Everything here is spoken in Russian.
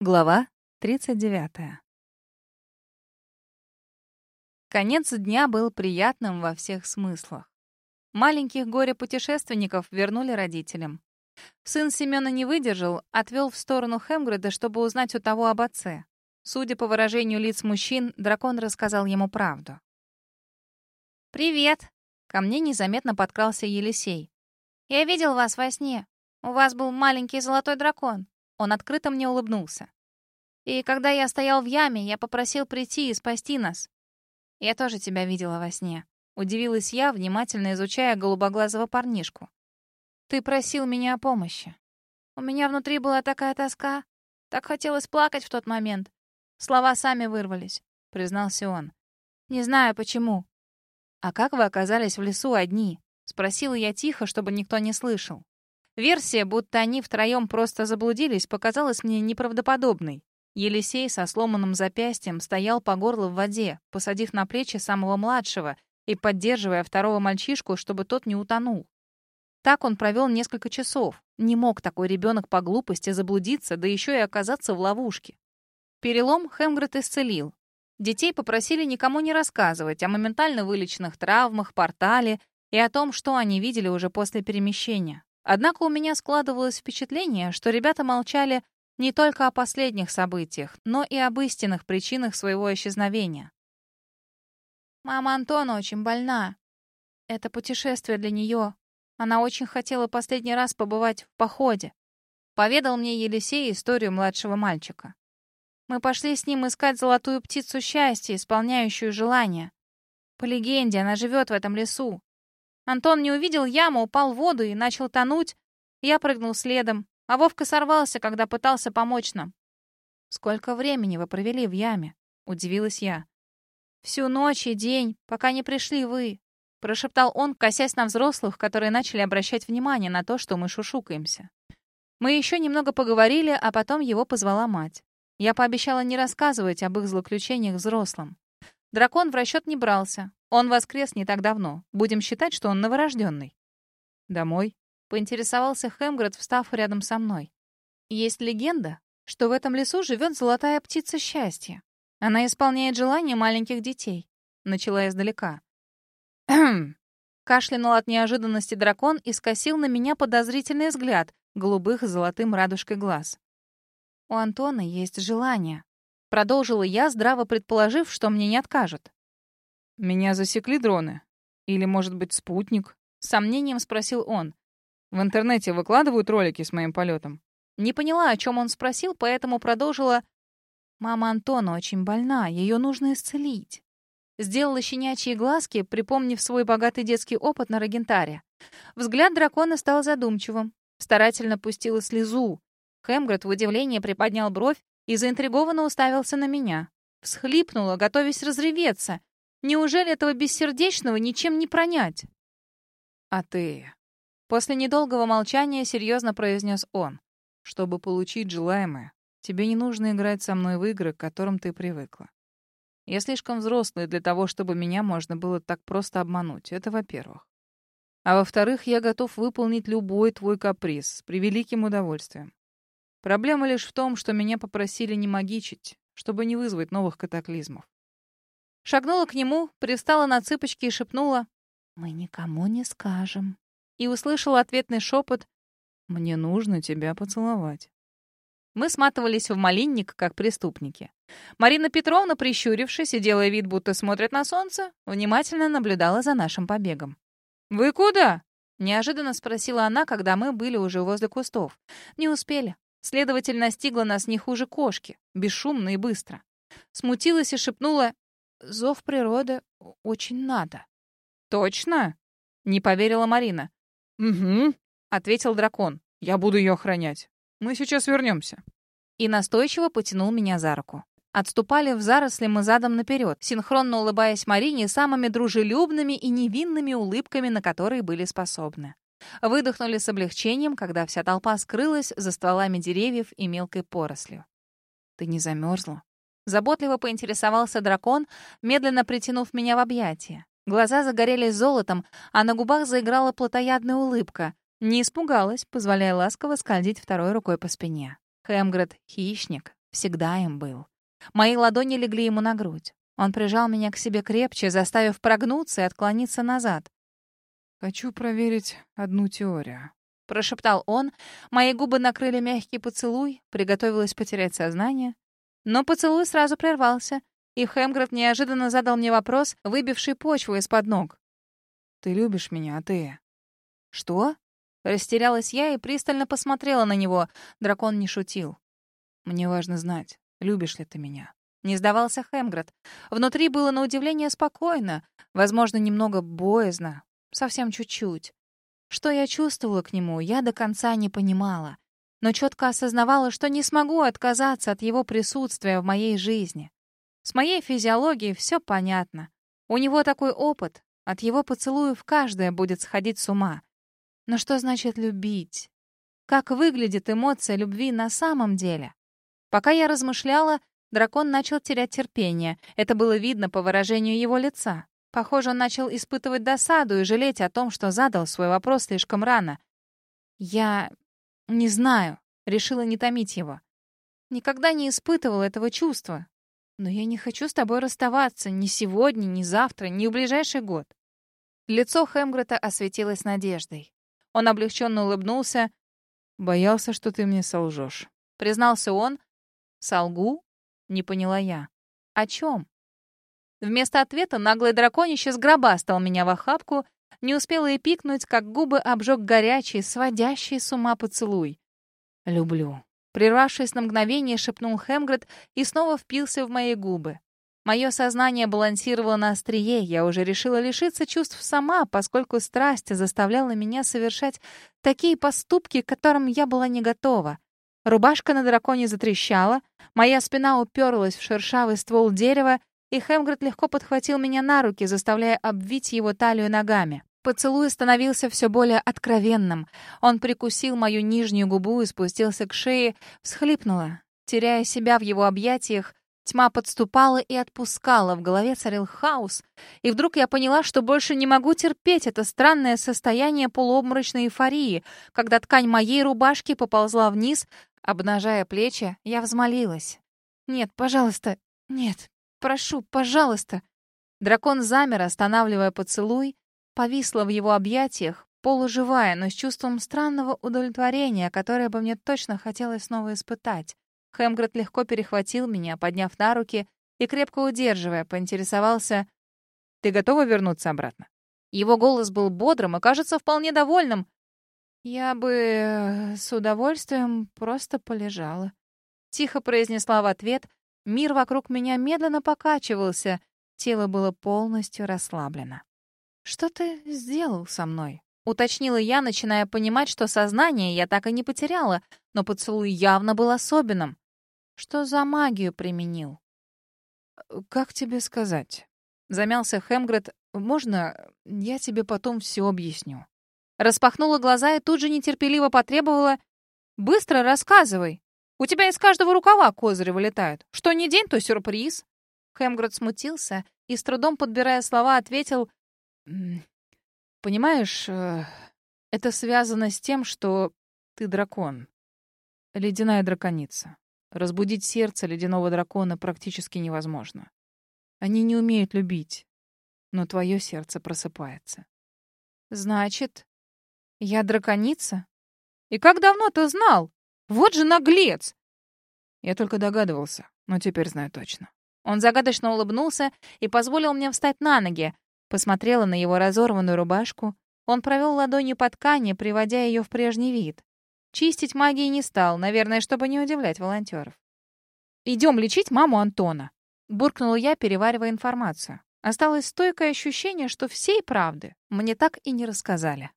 Глава 39. Конец дня был приятным во всех смыслах. Маленьких горе-путешественников вернули родителям. Сын Семена не выдержал, отвел в сторону Хемгреда, чтобы узнать у того об отце. Судя по выражению лиц мужчин, дракон рассказал ему правду. «Привет!» Ко мне незаметно подкрался Елисей. «Я видел вас во сне. У вас был маленький золотой дракон. Он открыто мне улыбнулся. И когда я стоял в яме, я попросил прийти и спасти нас. Я тоже тебя видела во сне. Удивилась я, внимательно изучая голубоглазого парнишку. Ты просил меня о помощи. У меня внутри была такая тоска. Так хотелось плакать в тот момент. Слова сами вырвались, признался он. Не знаю почему. А как вы оказались в лесу одни? Спросила я тихо, чтобы никто не слышал. Версия, будто они втроем просто заблудились, показалась мне неправдоподобной. Елисей со сломанным запястьем стоял по горло в воде, посадив на плечи самого младшего и поддерживая второго мальчишку, чтобы тот не утонул. Так он провел несколько часов. Не мог такой ребенок по глупости заблудиться, да еще и оказаться в ловушке. Перелом Хемгрет исцелил. Детей попросили никому не рассказывать о моментально вылеченных травмах, портале и о том, что они видели уже после перемещения. Однако у меня складывалось впечатление, что ребята молчали не только о последних событиях, но и об истинных причинах своего исчезновения. «Мама Антона очень больна. Это путешествие для нее. Она очень хотела последний раз побывать в походе», — поведал мне Елисей историю младшего мальчика. «Мы пошли с ним искать золотую птицу счастья, исполняющую желания. По легенде, она живет в этом лесу. Антон не увидел яму, упал в воду и начал тонуть. Я прыгнул следом, а Вовка сорвался, когда пытался помочь нам. «Сколько времени вы провели в яме?» — удивилась я. «Всю ночь и день, пока не пришли вы», — прошептал он, косясь на взрослых, которые начали обращать внимание на то, что мы шушукаемся. Мы еще немного поговорили, а потом его позвала мать. Я пообещала не рассказывать об их злоключениях взрослым. Дракон в расчет не брался. Он воскрес не так давно. Будем считать, что он новорожденный. Домой. Поинтересовался Хемгред, встав рядом со мной. Есть легенда, что в этом лесу живет золотая птица счастья. Она исполняет желания маленьких детей. Начала издалека. Кашлянул от неожиданности дракон и скосил на меня подозрительный взгляд голубых золотым радужкой глаз. У Антона есть желание. Продолжила я, здраво предположив, что мне не откажут. «Меня засекли дроны? Или, может быть, спутник?» С сомнением спросил он. «В интернете выкладывают ролики с моим полетом?» Не поняла, о чем он спросил, поэтому продолжила. «Мама Антона очень больна, ее нужно исцелить». Сделала щенячьи глазки, припомнив свой богатый детский опыт на Рогентаре. Взгляд дракона стал задумчивым. Старательно пустила слезу. Хемгред в удивлении приподнял бровь и заинтригованно уставился на меня. Всхлипнула, готовясь разреветься. Неужели этого бессердечного ничем не пронять? А ты... После недолгого молчания серьезно произнес он. Чтобы получить желаемое, тебе не нужно играть со мной в игры, к которым ты привыкла. Я слишком взрослый для того, чтобы меня можно было так просто обмануть. Это во-первых. А во-вторых, я готов выполнить любой твой каприз с превеликим удовольствием. Проблема лишь в том, что меня попросили не магичить, чтобы не вызвать новых катаклизмов. Шагнула к нему, пристала на цыпочки и шепнула «Мы никому не скажем». И услышала ответный шепот «Мне нужно тебя поцеловать». Мы сматывались в малинник, как преступники. Марина Петровна, прищурившись и делая вид, будто смотрит на солнце, внимательно наблюдала за нашим побегом. «Вы куда?» — неожиданно спросила она, когда мы были уже возле кустов. Не успели. Следователь настигла нас не хуже кошки, бесшумно и быстро. Смутилась и шепнула Зов природы очень надо. Точно? Не поверила Марина. Угу, ответил дракон. Я буду ее охранять. Мы сейчас вернемся. И настойчиво потянул меня за руку. Отступали в заросли мы задом наперед, синхронно улыбаясь Марине самыми дружелюбными и невинными улыбками, на которые были способны. Выдохнули с облегчением, когда вся толпа скрылась за стволами деревьев и мелкой порослью. «Ты не замерзла?» Заботливо поинтересовался дракон, медленно притянув меня в объятия. Глаза загорелись золотом, а на губах заиграла плотоядная улыбка. Не испугалась, позволяя ласково скользить второй рукой по спине. Хемгред — хищник, Всегда им был. Мои ладони легли ему на грудь. Он прижал меня к себе крепче, заставив прогнуться и отклониться назад. «Хочу проверить одну теорию», — прошептал он. Мои губы накрыли мягкий поцелуй, приготовилась потерять сознание. Но поцелуй сразу прервался, и Хемгред неожиданно задал мне вопрос, выбивший почву из-под ног. «Ты любишь меня, а ты?» «Что?» Растерялась я и пристально посмотрела на него. Дракон не шутил. «Мне важно знать, любишь ли ты меня?» Не сдавался Хемгред. Внутри было на удивление спокойно, возможно, немного боязно, совсем чуть-чуть. Что я чувствовала к нему, я до конца не понимала, но четко осознавала, что не смогу отказаться от его присутствия в моей жизни. С моей физиологией все понятно. У него такой опыт, от его поцелуев каждая будет сходить с ума. Но что значит любить? Как выглядит эмоция любви на самом деле? Пока я размышляла, дракон начал терять терпение. Это было видно по выражению его лица. Похоже, он начал испытывать досаду и жалеть о том, что задал свой вопрос слишком рано. Я не знаю, решила не томить его. Никогда не испытывал этого чувства. Но я не хочу с тобой расставаться ни сегодня, ни завтра, ни в ближайший год. Лицо Хемгрета осветилось надеждой. Он облегченно улыбнулся. «Боялся, что ты мне солжешь», — признался он. «Солгу?» — не поняла я. «О чем?» Вместо ответа наглый драконище сгробастал меня в охапку, не успела и пикнуть, как губы обжег горячий, сводящий с ума поцелуй. «Люблю». Прервавшись на мгновение, шепнул Хемгред и снова впился в мои губы. Мое сознание балансировало на острие, я уже решила лишиться чувств сама, поскольку страсть заставляла меня совершать такие поступки, к которым я была не готова. Рубашка на драконе затрещала, моя спина уперлась в шершавый ствол дерева, и Хемгред легко подхватил меня на руки, заставляя обвить его талию ногами. Поцелуй становился все более откровенным. Он прикусил мою нижнюю губу и спустился к шее, всхлипнула. Теряя себя в его объятиях, Тьма подступала и отпускала, в голове царил хаос. И вдруг я поняла, что больше не могу терпеть это странное состояние полуобморочной эйфории. Когда ткань моей рубашки поползла вниз, обнажая плечи, я взмолилась. «Нет, пожалуйста, нет, прошу, пожалуйста». Дракон замер, останавливая поцелуй, повисла в его объятиях, полуживая, но с чувством странного удовлетворения, которое бы мне точно хотелось снова испытать. Хемгред легко перехватил меня, подняв на руки и, крепко удерживая, поинтересовался, «Ты готова вернуться обратно?» Его голос был бодрым и, кажется, вполне довольным. «Я бы э, с удовольствием просто полежала», — тихо произнесла в ответ. Мир вокруг меня медленно покачивался, тело было полностью расслаблено. «Что ты сделал со мной?» — уточнила я, начиная понимать, что сознание я так и не потеряла, но поцелуй явно был особенным. Что за магию применил? «Как тебе сказать?» Замялся Хемгред. «Можно я тебе потом все объясню?» Распахнула глаза и тут же нетерпеливо потребовала. «Быстро рассказывай. У тебя из каждого рукава козыри вылетают. Что не день, то сюрприз». Хемгред смутился и, с трудом подбирая слова, ответил. «Понимаешь, э, это связано с тем, что ты дракон. Ледяная драконица. Разбудить сердце ледяного дракона практически невозможно. Они не умеют любить, но твое сердце просыпается. Значит, я драконица? И как давно ты знал? Вот же наглец! Я только догадывался, но теперь знаю точно. Он загадочно улыбнулся и позволил мне встать на ноги. Посмотрела на его разорванную рубашку. Он провел ладонью по ткани, приводя ее в прежний вид. Чистить магией не стал, наверное, чтобы не удивлять волонтеров. «Идем лечить маму Антона», — буркнула я, переваривая информацию. Осталось стойкое ощущение, что всей правды мне так и не рассказали.